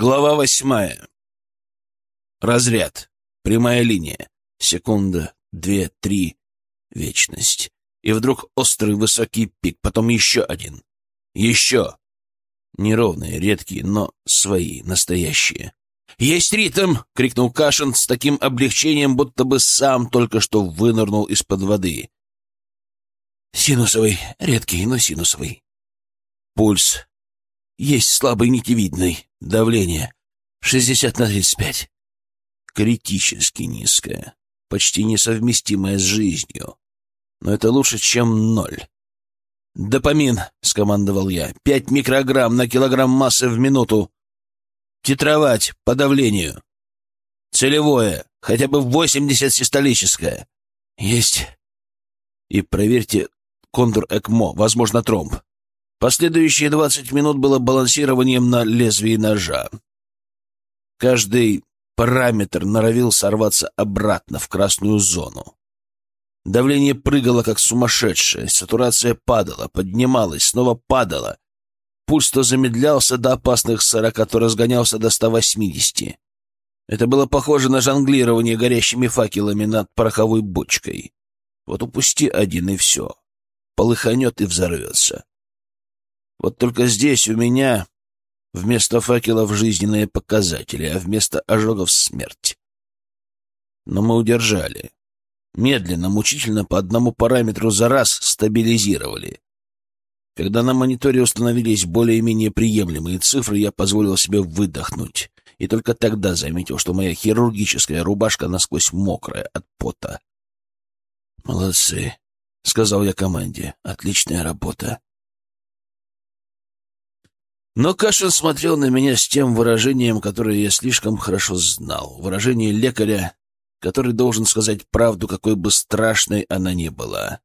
Глава восьмая. Разряд. Прямая линия. Секунда, две, три. Вечность. И вдруг острый высокий пик, потом еще один. Еще. Неровные, редкие, но свои, настоящие. «Есть ритм!» — крикнул Кашин с таким облегчением, будто бы сам только что вынырнул из-под воды. «Синусовый, редкий, но синусовый. Пульс. Есть слабый нитевидный. Давление. 60 на 35. Критически низкое. Почти несовместимое с жизнью. Но это лучше, чем ноль. «Допамин», — скомандовал я. «Пять микрограмм на килограмм массы в минуту. Титровать по давлению. Целевое, хотя бы 80 систолическое. Есть. И проверьте контур ЭКМО, возможно, тромб. Последующие двадцать минут было балансированием на лезвии ножа. Каждый параметр норовил сорваться обратно в красную зону. Давление прыгало, как сумасшедшее, сатурация падала, поднималась, снова падала. Пульс то замедлялся до опасных сорока, то разгонялся до ста восьмидесяти. Это было похоже на жонглирование горящими факелами над пороховой бочкой. Вот упусти один, и все. Полыханет и взорвется. Вот только здесь у меня вместо факелов жизненные показатели, а вместо ожогов смерть. Но мы удержали. Медленно, мучительно, по одному параметру за раз стабилизировали. Когда на мониторе установились более-менее приемлемые цифры, я позволил себе выдохнуть. И только тогда заметил, что моя хирургическая рубашка насквозь мокрая от пота. «Молодцы», — сказал я команде. «Отличная работа. Но Кашин смотрел на меня с тем выражением, которое я слишком хорошо знал. Выражение лекаря, который должен сказать правду, какой бы страшной она ни была.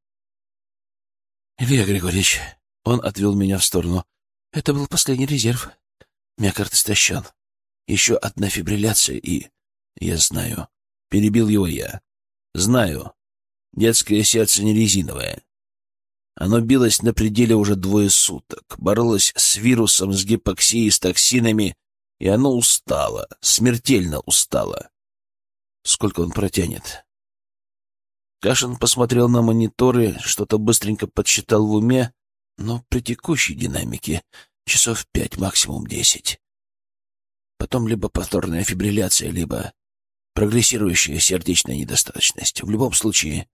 «Илья Григорьевич», — он отвел меня в сторону, — «это был последний резерв. Миокард истощен. Еще одна фибрилляция и...» «Я знаю». Перебил его я. «Знаю. Детское сердце не резиновое. Оно билось на пределе уже двое суток, боролось с вирусом, с гипоксией, с токсинами, и оно устало, смертельно устало. Сколько он протянет? Кашин посмотрел на мониторы, что-то быстренько подсчитал в уме, но при текущей динамике часов пять, максимум десять. Потом либо повторная фибрилляция, либо прогрессирующая сердечная недостаточность. В любом случае,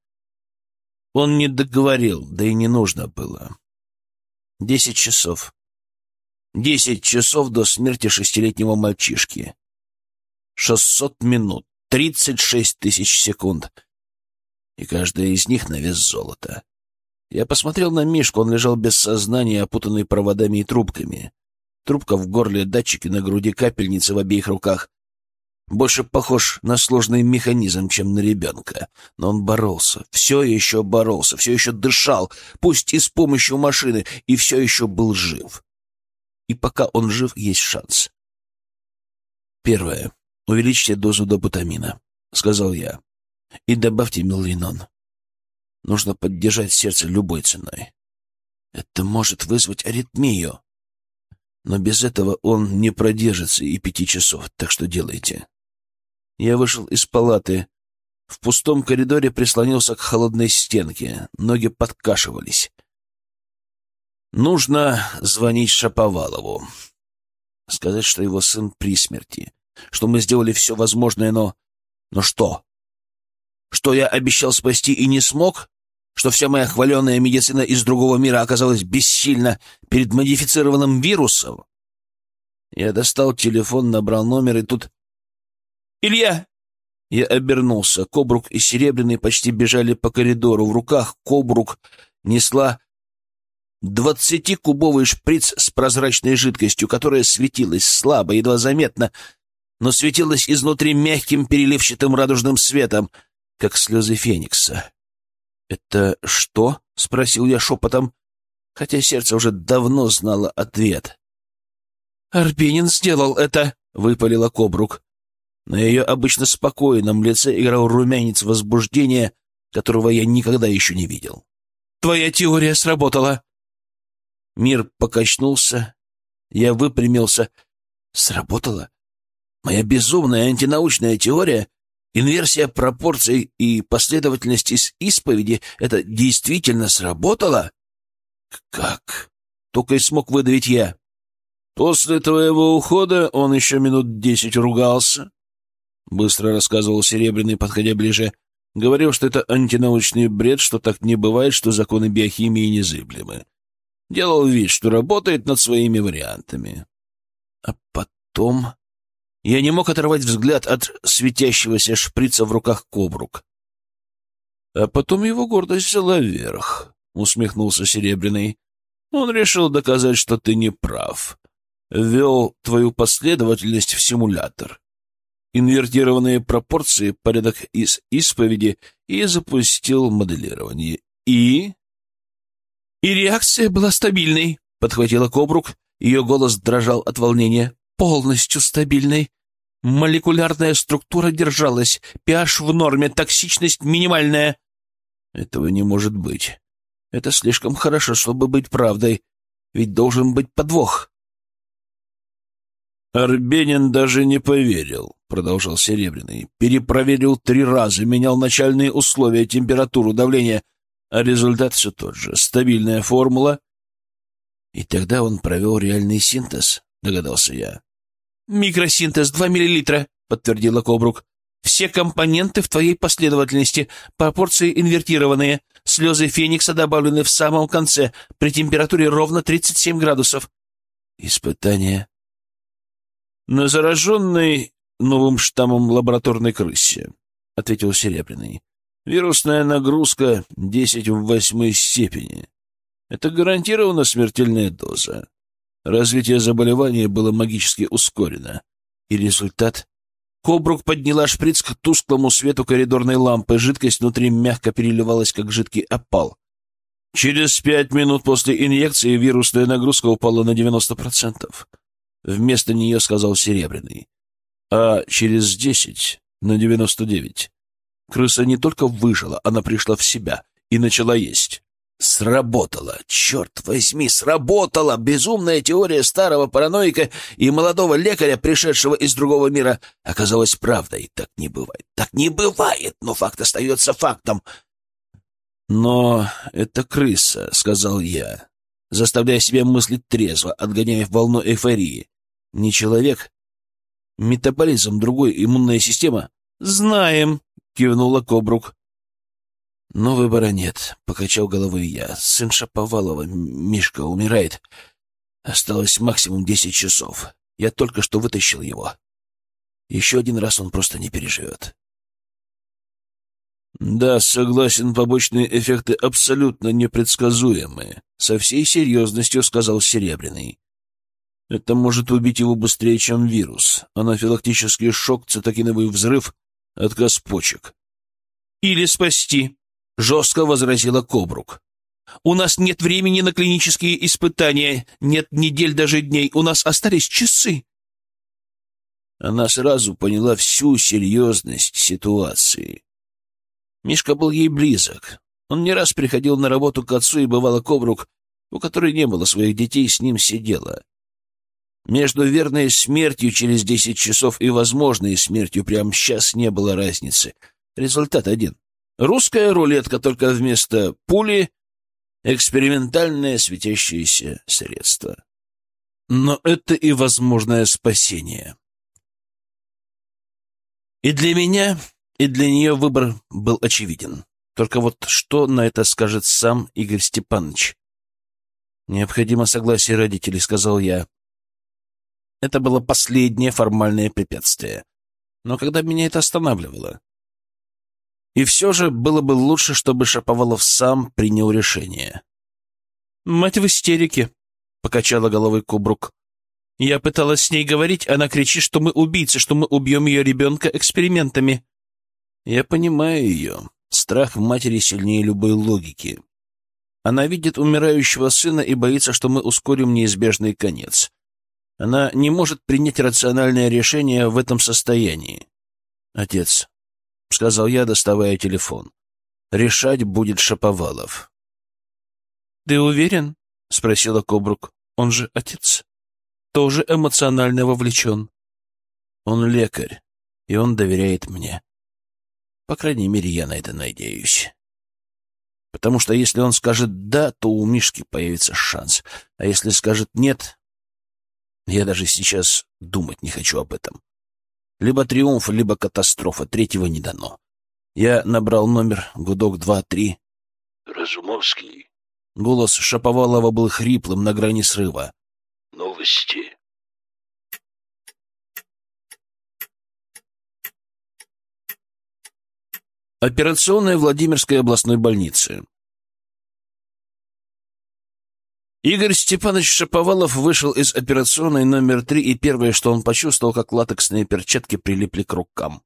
он не договорил, да и не нужно было. Десять часов. Десять часов до смерти шестилетнего мальчишки. Шестьсот минут. Тридцать шесть тысяч секунд. И каждая из них на вес золота. Я посмотрел на Мишку, он лежал без сознания, опутанный проводами и трубками. Трубка в горле, датчики на груди, капельницы в обеих руках больше похож на сложный механизм, чем на ребенка. Но он боролся, все еще боролся, все еще дышал, пусть и с помощью машины, и все еще был жив. И пока он жив, есть шанс. Первое. Увеличьте дозу допутамина, — сказал я. И добавьте мелвинон. Нужно поддержать сердце любой ценой. Это может вызвать аритмию. Но без этого он не продержится и пяти часов, так что делайте. Я вышел из палаты. В пустом коридоре прислонился к холодной стенке. Ноги подкашивались. Нужно звонить Шаповалову. Сказать, что его сын при смерти. Что мы сделали все возможное, но... Но что? Что я обещал спасти и не смог? Что вся моя хваленая медицина из другого мира оказалась бессильна перед модифицированным вирусом? Я достал телефон, набрал номер, и тут «Илья!» Я обернулся. Кобрук и Серебряный почти бежали по коридору. В руках Кобрук несла двадцатикубовый шприц с прозрачной жидкостью, которая светилась слабо, едва заметно, но светилась изнутри мягким переливчатым радужным светом, как слезы феникса. «Это что?» — спросил я шепотом, хотя сердце уже давно знало ответ. «Арбенин сделал это!» — выпалила Кобрук. На ее обычно спокойном лице играл румянец возбуждения, которого я никогда еще не видел. «Твоя теория сработала!» Мир покачнулся, я выпрямился. Сработало? Моя безумная антинаучная теория, инверсия пропорций и последовательность из исповеди — это действительно сработало? Как? Только и смог выдавить я. После твоего ухода он еще минут десять ругался, — быстро рассказывал Серебряный, подходя ближе. Говорил, что это антинаучный бред, что так не бывает, что законы биохимии незыблемы. Делал вид, что работает над своими вариантами. А потом... Я не мог оторвать взгляд от светящегося шприца в руках Кобрук. А потом его гордость взяла вверх, — усмехнулся Серебряный. Он решил доказать, что ты не прав. Ввел твою последовательность в симулятор. Инвертированные пропорции, порядок из исповеди и запустил моделирование. И... И реакция была стабильной, — подхватила Кобрук. Ее голос дрожал от волнения полностью стабильной. Молекулярная структура держалась, pH в норме, токсичность минимальная. Этого не может быть. Это слишком хорошо, чтобы быть правдой. Ведь должен быть подвох. Арбенин даже не поверил, продолжал Серебряный. Перепроверил три раза, менял начальные условия, температуру, давление, а результат все тот же. Стабильная формула. И тогда он провел реальный синтез, догадался я. «Микросинтез, два миллилитра», — подтвердила Кобрук. «Все компоненты в твоей последовательности, пропорции инвертированные. Слезы феникса добавлены в самом конце, при температуре ровно 37 градусов». «Испытание?» «На зараженной новым штаммом лабораторной крысе», — ответил Серебряный. «Вирусная нагрузка 10 в восьмой степени. Это гарантированно смертельная доза. Развитие заболевания было магически ускорено. И результат? Кобрук подняла шприц к тусклому свету коридорной лампы. Жидкость внутри мягко переливалась, как жидкий опал. Через пять минут после инъекции вирусная нагрузка упала на 90%. Вместо нее сказал Серебряный. А через десять — на 99. Крыса не только выжила, она пришла в себя и начала есть. Сработало, черт возьми, сработало! Безумная теория старого параноика и молодого лекаря, пришедшего из другого мира, оказалась правдой. Так не бывает, так не бывает, но факт остается фактом. «Но это крыса», — сказал я, заставляя себя мыслить трезво, отгоняя волну эйфории. «Не человек? Метаболизм, другой, иммунная система?» «Знаем», — кивнула Кобрук. «Но выбора нет», — покачал головой я. «Сын Шаповалова, Мишка, умирает. Осталось максимум десять часов. Я только что вытащил его. Еще один раз он просто не переживет». «Да, согласен, побочные эффекты абсолютно непредсказуемые», — со всей серьезностью сказал Серебряный. «Это может убить его быстрее, чем вирус. Анафилактический шок, цитокиновый взрыв, отказ почек». «Или спасти», жестко возразила Кобрук. «У нас нет времени на клинические испытания, нет недель, даже дней, у нас остались часы». Она сразу поняла всю серьезность ситуации. Мишка был ей близок. Он не раз приходил на работу к отцу, и бывало Кобрук, у которой не было своих детей, с ним сидела. Между верной смертью через десять часов и возможной смертью прямо сейчас не было разницы. Результат один. Русская рулетка, только вместо пули — экспериментальное светящееся средство. Но это и возможное спасение. И для меня, и для нее выбор был очевиден. Только вот что на это скажет сам Игорь Степанович? «Необходимо согласие родителей», — сказал я. Это было последнее формальное препятствие. Но когда меня это останавливало? И все же было бы лучше, чтобы Шаповалов сам принял решение. «Мать в истерике», — покачала головой Кубрук. «Я пыталась с ней говорить, она кричит, что мы убийцы, что мы убьем ее ребенка экспериментами». «Я понимаю ее. Страх в матери сильнее любой логики. Она видит умирающего сына и боится, что мы ускорим неизбежный конец. Она не может принять рациональное решение в этом состоянии. Отец, — сказал я, доставая телефон. «Решать будет Шаповалов». «Ты уверен?» — спросила Кобрук. «Он же отец». тоже эмоционально вовлечен. Он лекарь, и он доверяет мне. По крайней мере, я на это надеюсь. Потому что если он скажет «да», то у Мишки появится шанс. А если скажет «нет», я даже сейчас думать не хочу об этом. Либо триумф, либо катастрофа. Третьего не дано. Я набрал номер гудок 2-3. «Разумовский». Голос Шаповалова был хриплым на грани срыва. «Новости». Операционная Владимирской областной больницы. Игорь Степанович Шаповалов вышел из операционной номер три, и первое, что он почувствовал, как латексные перчатки прилипли к рукам.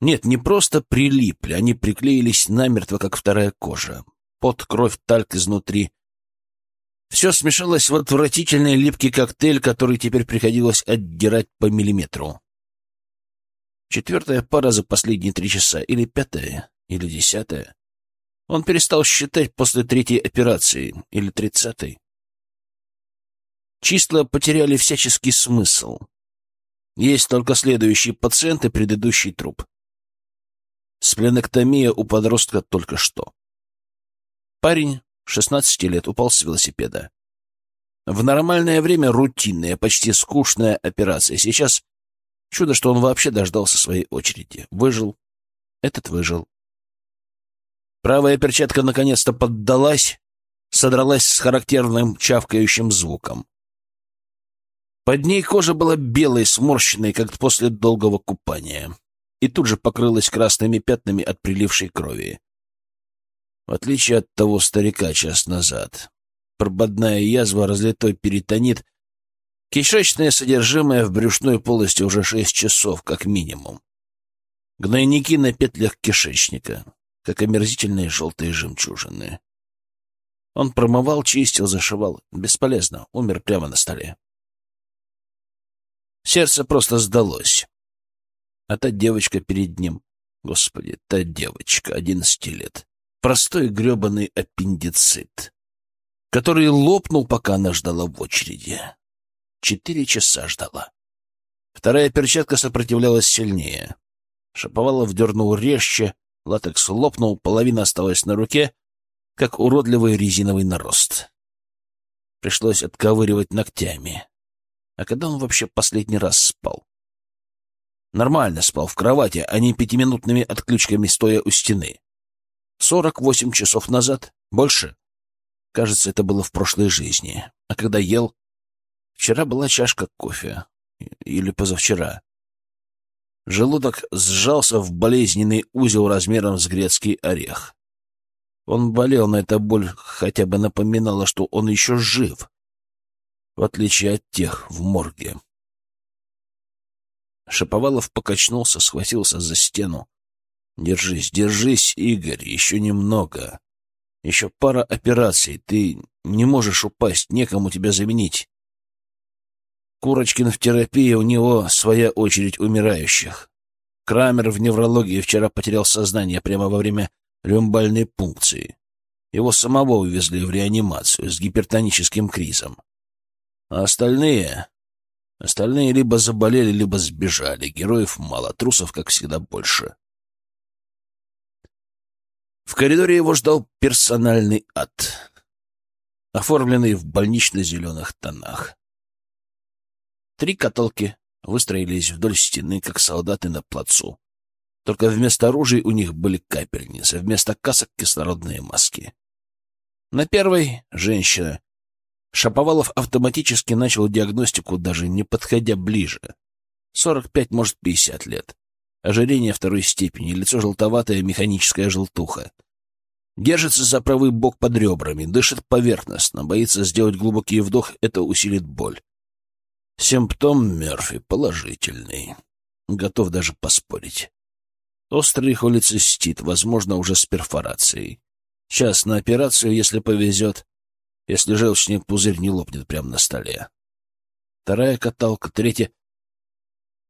Нет, не просто прилипли, они приклеились намертво, как вторая кожа. Под кровь, тальк изнутри. Все смешалось в отвратительный липкий коктейль, который теперь приходилось отдирать по миллиметру. Четвертая пара за последние три часа, или пятая, или десятая. Он перестал считать после третьей операции, или тридцатой. Числа потеряли всяческий смысл. Есть только следующий пациент и предыдущий труп. Спленэктомия у подростка только что. Парень, 16 лет, упал с велосипеда. В нормальное время рутинная, почти скучная операция. Сейчас Чудо, что он вообще дождался своей очереди. Выжил. Этот выжил. Правая перчатка наконец-то поддалась, содралась с характерным чавкающим звуком. Под ней кожа была белой, сморщенной, как после долгого купания, и тут же покрылась красными пятнами от прилившей крови. В отличие от того старика час назад, прободная язва, разлитой перитонит Кишечное содержимое в брюшной полости уже шесть часов, как минимум. Гнойники на петлях кишечника, как омерзительные желтые жемчужины. Он промывал, чистил, зашивал. Бесполезно, умер прямо на столе. Сердце просто сдалось. А та девочка перед ним, господи, та девочка, одиннадцати лет, простой гребаный аппендицит, который лопнул, пока она ждала в очереди. Четыре часа ждала. Вторая перчатка сопротивлялась сильнее. Шаповалов дернул резче, латекс лопнул, половина осталась на руке, как уродливый резиновый нарост. Пришлось отковыривать ногтями. А когда он вообще последний раз спал? Нормально спал в кровати, а не пятиминутными отключками, стоя у стены. Сорок восемь часов назад? Больше? Кажется, это было в прошлой жизни. А когда ел, Вчера была чашка кофе. Или позавчера. Желудок сжался в болезненный узел размером с грецкий орех. Он болел, но эта боль хотя бы напоминала, что он еще жив, в отличие от тех в морге. Шаповалов покачнулся, схватился за стену. «Держись, держись, Игорь, еще немного. Еще пара операций. Ты не можешь упасть, некому тебя заменить. Курочкин в терапии, у него своя очередь умирающих. Крамер в неврологии вчера потерял сознание прямо во время люмбальной пункции. Его самого увезли в реанимацию с гипертоническим кризом. А остальные... Остальные либо заболели, либо сбежали. Героев мало, трусов, как всегда, больше. В коридоре его ждал персональный ад, оформленный в больнично-зеленых тонах. Три каталки выстроились вдоль стены, как солдаты на плацу. Только вместо оружия у них были капельницы, вместо касок — кислородные маски. На первой — женщина. Шаповалов автоматически начал диагностику, даже не подходя ближе. Сорок пять, может, пятьдесят лет. Ожирение второй степени, лицо желтоватое, механическая желтуха. Держится за правый бок под ребрами, дышит поверхностно, боится сделать глубокий вдох, это усилит боль. Симптом Мерфи положительный. Готов даже поспорить. Острый холецистит, возможно, уже с перфорацией. Час на операцию, если повезет, если желчный пузырь не лопнет прямо на столе. Вторая каталка, третья...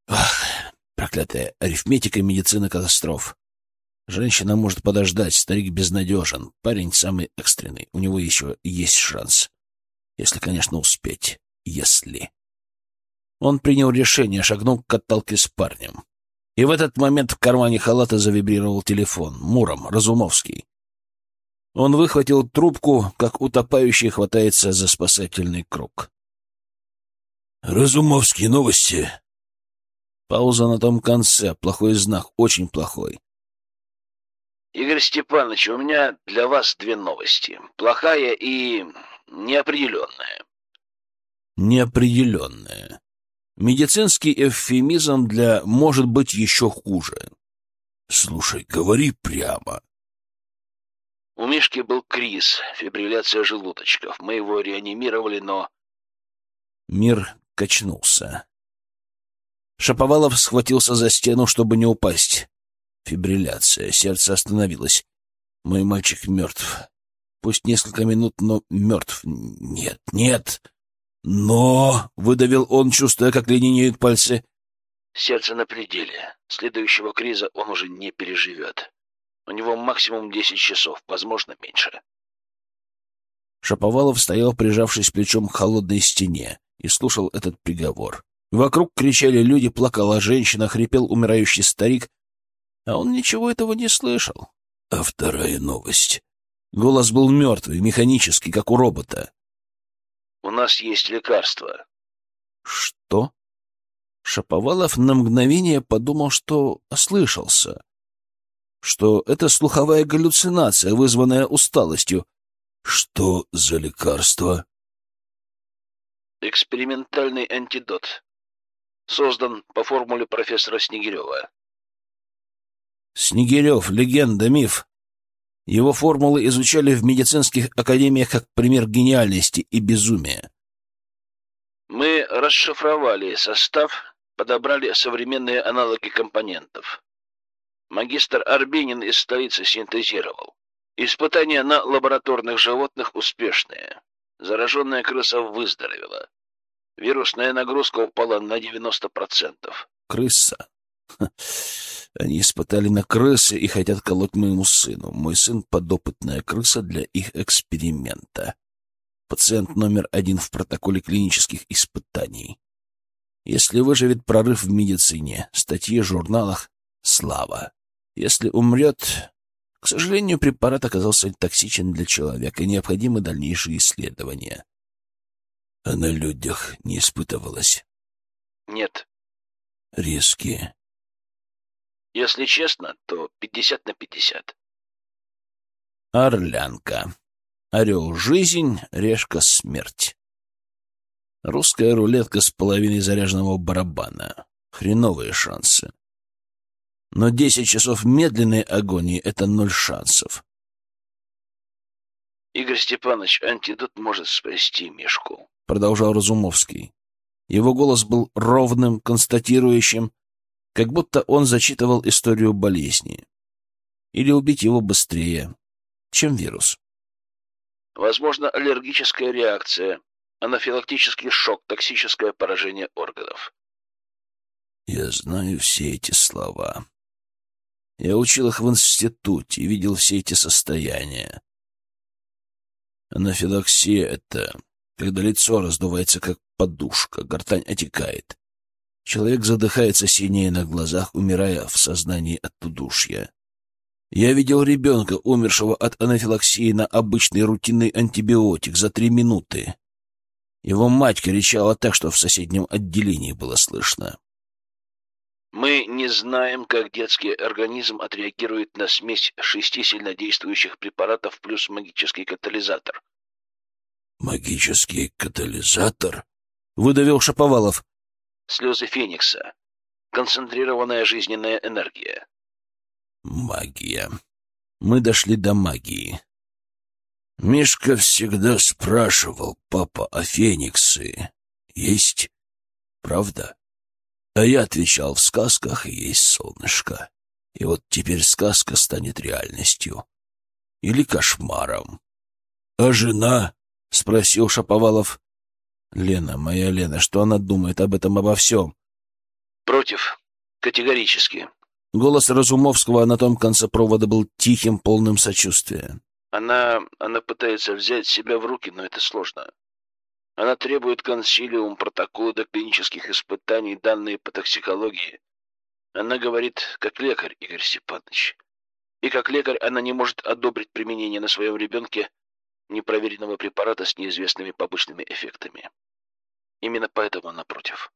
Ах, проклятая арифметика медицины катастроф. Женщина может подождать, старик безнадежен, парень самый экстренный, у него еще есть шанс. Если, конечно, успеть. Если... Он принял решение, шагнул к каталке с парнем. И в этот момент в кармане халата завибрировал телефон. Муром, Разумовский. Он выхватил трубку, как утопающий хватается за спасательный круг. «Разумовские новости!» Пауза на том конце. Плохой знак, очень плохой. «Игорь Степанович, у меня для вас две новости. Плохая и неопределенная». Неопределенная. Медицинский эвфемизм для «может быть еще хуже». «Слушай, говори прямо». У Мишки был криз, фибрилляция желудочков. Мы его реанимировали, но... Мир качнулся. Шаповалов схватился за стену, чтобы не упасть. Фибрилляция. Сердце остановилось. Мой мальчик мертв. Пусть несколько минут, но мертв. Нет, нет. «Но...» — выдавил он, чувствуя, как ленинеют пальцы. «Сердце на пределе. Следующего криза он уже не переживет. У него максимум десять часов, возможно, меньше». Шаповалов стоял, прижавшись плечом к холодной стене, и слушал этот приговор. Вокруг кричали люди, плакала женщина, хрипел умирающий старик, а он ничего этого не слышал. А вторая новость. Голос был мертвый, механический, как у робота. У нас есть лекарство. Что? Шаповалов на мгновение подумал, что ослышался. Что это слуховая галлюцинация, вызванная усталостью. Что за лекарство? Экспериментальный антидот. Создан по формуле профессора Снегирева. Снегирев — легенда, миф. Его формулы изучали в медицинских академиях как пример гениальности и безумия. Мы расшифровали состав, подобрали современные аналоги компонентов. Магистр Арбенин из столицы синтезировал. Испытания на лабораторных животных успешные. Зараженная крыса выздоровела. Вирусная нагрузка упала на 90%. Крыса? Они испытали на крысе и хотят колоть моему сыну. Мой сын — подопытная крыса для их эксперимента. Пациент номер один в протоколе клинических испытаний. Если выживет прорыв в медицине, статьи в журналах — слава. Если умрет... К сожалению, препарат оказался токсичен для человека, и необходимы дальнейшие исследования. А на людях не испытывалось? Нет. Риски если честно, то пятьдесят на пятьдесят. Орлянка. Орел — жизнь, решка — смерть. Русская рулетка с половиной заряженного барабана. Хреновые шансы. Но десять часов медленной агонии — это ноль шансов. «Игорь Степанович, антидот может спасти Мишку», — продолжал Разумовский. Его голос был ровным, констатирующим, как будто он зачитывал историю болезни. Или убить его быстрее, чем вирус. Возможно, аллергическая реакция, анафилактический шок, токсическое поражение органов. Я знаю все эти слова. Я учил их в институте и видел все эти состояния. Анафилаксия — это когда лицо раздувается, как подушка, гортань отекает. Человек задыхается синее на глазах, умирая в сознании от удушья. Я видел ребенка, умершего от анафилаксии на обычный рутинный антибиотик за три минуты. Его мать кричала так, что в соседнем отделении было слышно. Мы не знаем, как детский организм отреагирует на смесь шести сильнодействующих препаратов плюс магический катализатор. «Магический катализатор?» — выдавил Шаповалов слезы Феникса, концентрированная жизненная энергия. Магия. Мы дошли до магии. Мишка всегда спрашивал папа о Фениксе. Есть? Правда? А я отвечал, в сказках есть солнышко. И вот теперь сказка станет реальностью. Или кошмаром. А жена? — спросил Шаповалов. Лена, моя Лена, что она думает об этом обо всем? Против. Категорически. Голос Разумовского на том конце провода был тихим, полным сочувствия. Она... она пытается взять себя в руки, но это сложно. Она требует консилиум, протоколы до клинических испытаний, данные по токсикологии. Она говорит, как лекарь, Игорь Степанович. И как лекарь она не может одобрить применение на своем ребенке непроверенного препарата с неизвестными побочными эффектами. Именно поэтому она против.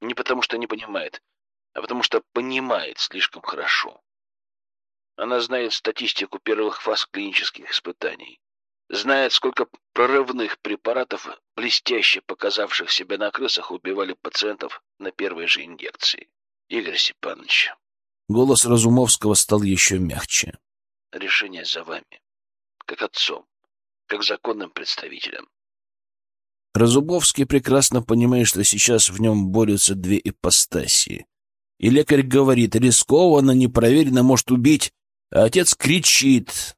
Не потому что не понимает, а потому что понимает слишком хорошо. Она знает статистику первых фаз клинических испытаний. Знает, сколько прорывных препаратов, блестяще показавших себя на крысах, убивали пациентов на первой же инъекции. Игорь Степанович. Голос Разумовского стал еще мягче. Решение за вами. Как отцом. Как законным представителем. Разубовский прекрасно понимает, что сейчас в нем борются две ипостаси. И лекарь говорит, рискованно, непроверенно, может убить, а отец кричит.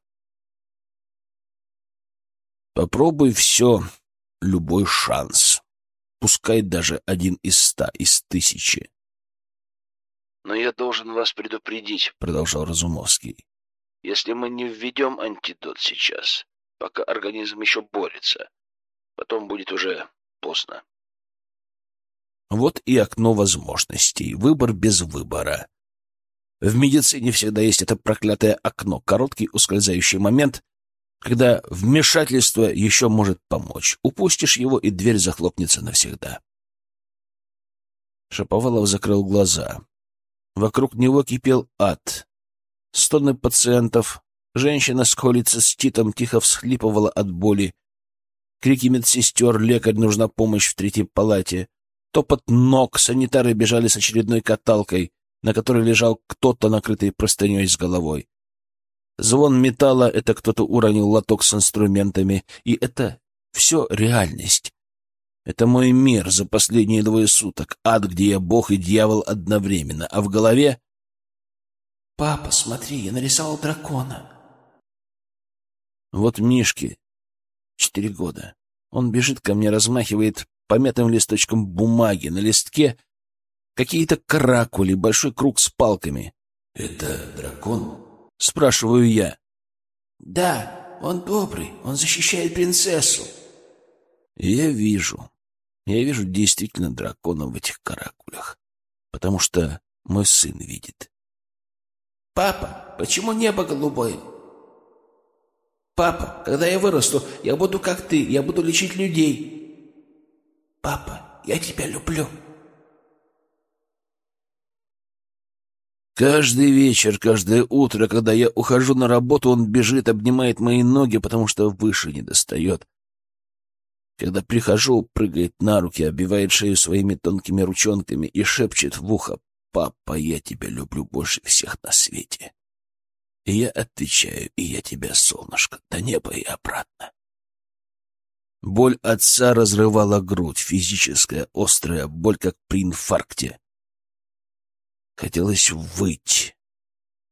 Попробуй все, любой шанс. Пускай даже один из ста, из тысячи. «Но я должен вас предупредить», — продолжал Разумовский. «Если мы не введем антидот сейчас, пока организм еще борется, потом будет уже поздно». Вот и окно возможностей. Выбор без выбора. В медицине всегда есть это проклятое окно, короткий ускользающий момент, когда вмешательство еще может помочь. Упустишь его, и дверь захлопнется навсегда. Шаповалов закрыл глаза. Вокруг него кипел ад. Стоны пациентов. Женщина с колица с титом тихо всхлипывала от боли. Крики медсестер, лекарь, нужна помощь в третьей палате. Топот ног, санитары бежали с очередной каталкой, на которой лежал кто-то, накрытый простыней с головой. Звон металла — это кто-то уронил лоток с инструментами, и это все реальность. Это мой мир за последние двое суток, ад, где я бог и дьявол одновременно, а в голове... «Папа, смотри, я нарисовал дракона». Вот Мишки, четыре года. Он бежит ко мне, размахивает помятым листочком бумаги. На листке какие-то каракули, большой круг с палками. «Это дракон?» — спрашиваю я. «Да, он добрый, он защищает принцессу». Я вижу. Я вижу действительно дракона в этих каракулях, потому что мой сын видит. «Папа, почему небо голубое?» «Папа, когда я вырасту, я буду как ты, я буду лечить людей». «Папа, я тебя люблю». Каждый вечер, каждое утро, когда я ухожу на работу, он бежит, обнимает мои ноги, потому что выше не достает. Когда прихожу, прыгает на руки, обивает шею своими тонкими ручонками и шепчет в ухо «Папа, я тебя люблю больше всех на свете». И я отвечаю «И я тебя, солнышко, до неба и обратно». Боль отца разрывала грудь, физическая, острая боль, как при инфаркте. Хотелось выть,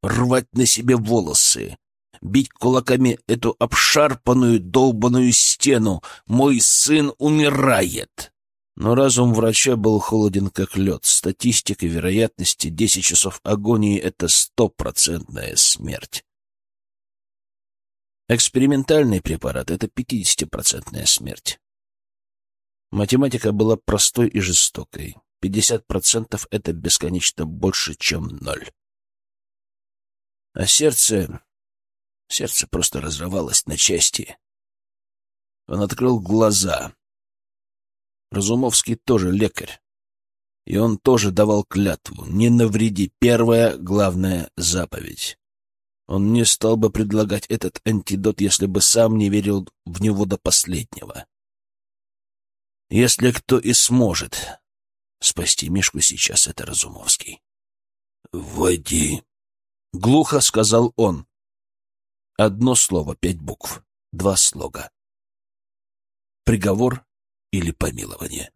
рвать на себе волосы, бить кулаками эту обшарпанную, долбаную стену. Мой сын умирает. Но разум врача был холоден, как лед. Статистика вероятности десять часов агонии — это стопроцентная смерть. Экспериментальный препарат — это пятидесятипроцентная смерть. Математика была простой и жестокой. Пятьдесят процентов — это бесконечно больше, чем ноль. А сердце Сердце просто разрывалось на части. Он открыл глаза. Разумовский тоже лекарь. И он тоже давал клятву. Не навреди. Первая главная заповедь. Он не стал бы предлагать этот антидот, если бы сам не верил в него до последнего. Если кто и сможет спасти Мишку сейчас, это Разумовский. «Вводи», — глухо сказал он. Одно слово, пять букв, два слога. Приговор или помилование.